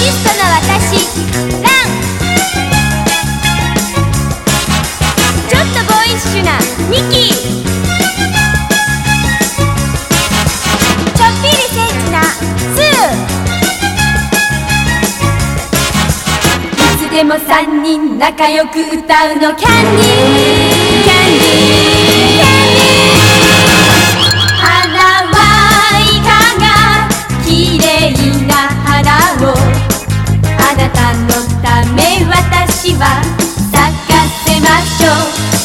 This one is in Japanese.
シスト私ラン。ちょっとボーイッシュなニキちょっぴりセンチなスー。いつでも3人仲良く歌うのキャンディー。たのため私は咲かせましょう。